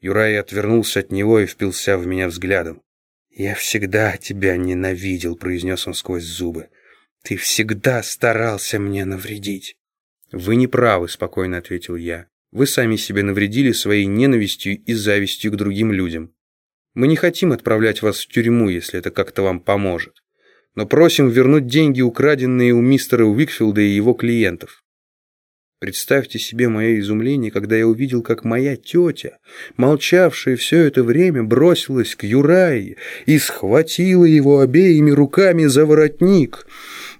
Юрай отвернулся от него и впился в меня взглядом. «Я всегда тебя ненавидел», — произнес он сквозь зубы. «Ты всегда старался мне навредить». «Вы не правы», — спокойно ответил я. «Вы сами себе навредили своей ненавистью и завистью к другим людям. Мы не хотим отправлять вас в тюрьму, если это как-то вам поможет. Но просим вернуть деньги, украденные у мистера Уикфилда и его клиентов. Представьте себе мое изумление, когда я увидел, как моя тетя, молчавшая все это время, бросилась к Юрае и схватила его обеими руками за воротник.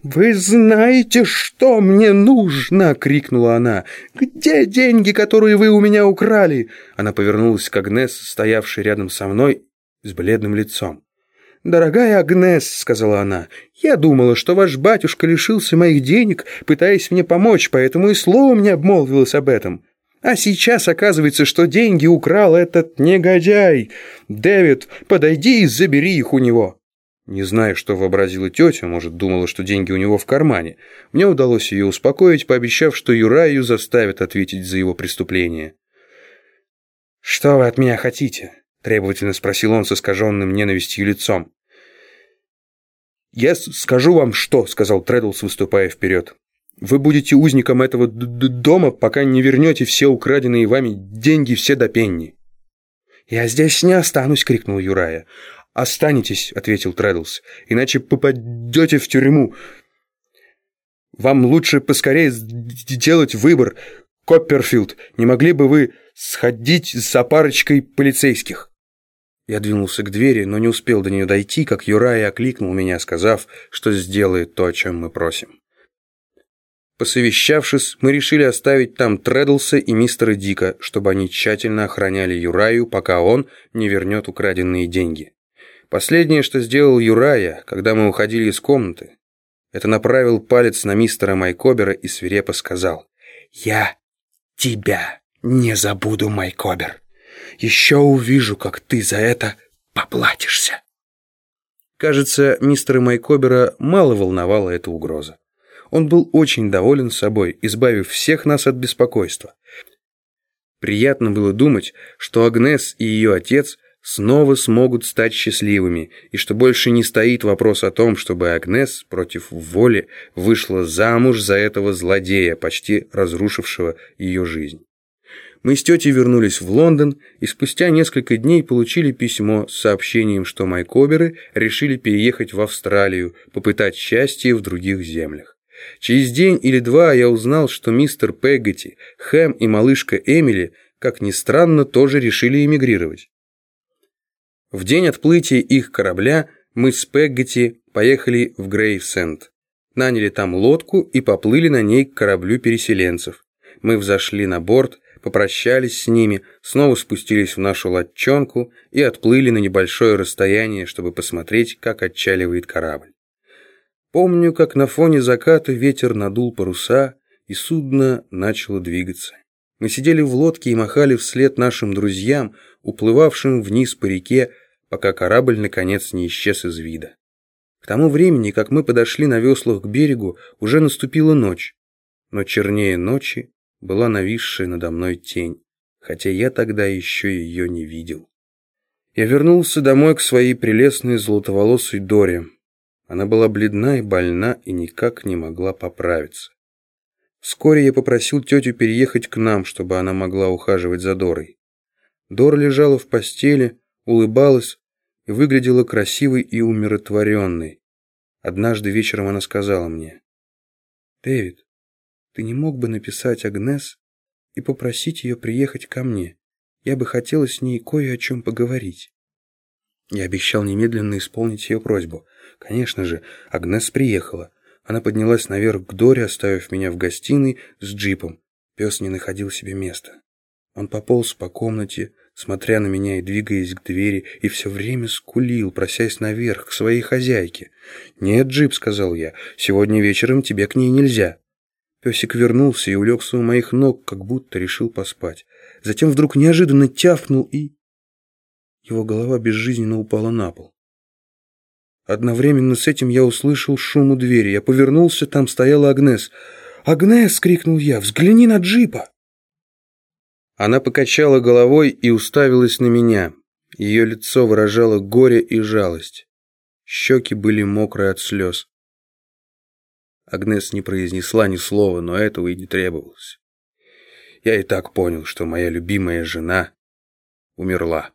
«Вы знаете, что мне нужно!» — крикнула она. «Где деньги, которые вы у меня украли?» Она повернулась к Агнес, стоявшей рядом со мной, с бледным лицом. «Дорогая Агнес», — сказала она, — «я думала, что ваш батюшка лишился моих денег, пытаясь мне помочь, поэтому и словом не обмолвилась об этом. А сейчас оказывается, что деньги украл этот негодяй. Дэвид, подойди и забери их у него». Не знаю, что вообразила тетя, может, думала, что деньги у него в кармане. Мне удалось ее успокоить, пообещав, что Юраю заставят ответить за его преступление. «Что вы от меня хотите?» Требовательно спросил он с искаженным ненавистью лицом. «Я скажу вам что», — сказал Треддлс, выступая вперед. «Вы будете узником этого дома, пока не вернете все украденные вами деньги, все до пенни». «Я здесь не останусь», — крикнул Юрая. «Останетесь», — ответил Треддлс, — «иначе попадете в тюрьму. Вам лучше поскорее сделать выбор. Копперфилд, не могли бы вы сходить за парочкой полицейских?» Я двинулся к двери, но не успел до нее дойти, как Юрай окликнул меня, сказав, что сделает то, о чем мы просим. Посовещавшись, мы решили оставить там Треддлса и мистера Дика, чтобы они тщательно охраняли Юраю, пока он не вернет украденные деньги. Последнее, что сделал Юрая, когда мы уходили из комнаты, это направил палец на мистера Майкобера и свирепо сказал «Я тебя не забуду, Майкобер». Еще увижу, как ты за это поплатишься. Кажется, мистера Майкобера мало волновала эта угроза. Он был очень доволен собой, избавив всех нас от беспокойства. Приятно было думать, что Агнес и ее отец снова смогут стать счастливыми, и что больше не стоит вопрос о том, чтобы Агнес против воли вышла замуж за этого злодея, почти разрушившего ее жизнь. Мы с тетей вернулись в Лондон и спустя несколько дней получили письмо с сообщением, что Майкоберы решили переехать в Австралию, попытать счастье в других землях. Через день или два я узнал, что мистер Пеггати, Хэм и малышка Эмили, как ни странно, тоже решили эмигрировать. В день отплытия их корабля мы с Пеггати поехали в Грейвсенд. Наняли там лодку и поплыли на ней к кораблю переселенцев. Мы взошли на борт, попрощались с ними, снова спустились в нашу лодчонку и отплыли на небольшое расстояние, чтобы посмотреть, как отчаливает корабль. Помню, как на фоне заката ветер надул паруса, и судно начало двигаться. Мы сидели в лодке и махали вслед нашим друзьям, уплывавшим вниз по реке, пока корабль наконец не исчез из вида. К тому времени, как мы подошли на веслах к берегу, уже наступила ночь. Но чернее ночи была нависшая надо мной тень, хотя я тогда еще ее не видел. Я вернулся домой к своей прелестной золотоволосой Доре. Она была бледна и больна и никак не могла поправиться. Вскоре я попросил тетю переехать к нам, чтобы она могла ухаживать за Дорой. Дора лежала в постели, улыбалась и выглядела красивой и умиротворенной. Однажды вечером она сказала мне, «Дэвид, ты не мог бы написать Агнес и попросить ее приехать ко мне? Я бы хотела с ней кое о чем поговорить». Я обещал немедленно исполнить ее просьбу. Конечно же, Агнес приехала. Она поднялась наверх к Доре, оставив меня в гостиной с джипом. Пес не находил себе места. Он пополз по комнате, смотря на меня и двигаясь к двери, и все время скулил, просясь наверх, к своей хозяйке. «Нет, Джип», — сказал я, — «сегодня вечером тебе к ней нельзя». Песик вернулся и улегся у моих ног, как будто решил поспать. Затем вдруг неожиданно тявкнул и... Его голова безжизненно упала на пол. Одновременно с этим я услышал шум у двери. Я повернулся, там стояла Агнес. «Агнес!» — крикнул я. «Взгляни на джипа!» Она покачала головой и уставилась на меня. Ее лицо выражало горе и жалость. Щеки были мокрые от слез. Агнес не произнесла ни слова, но этого и не требовалось. Я и так понял, что моя любимая жена умерла.